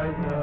Jaya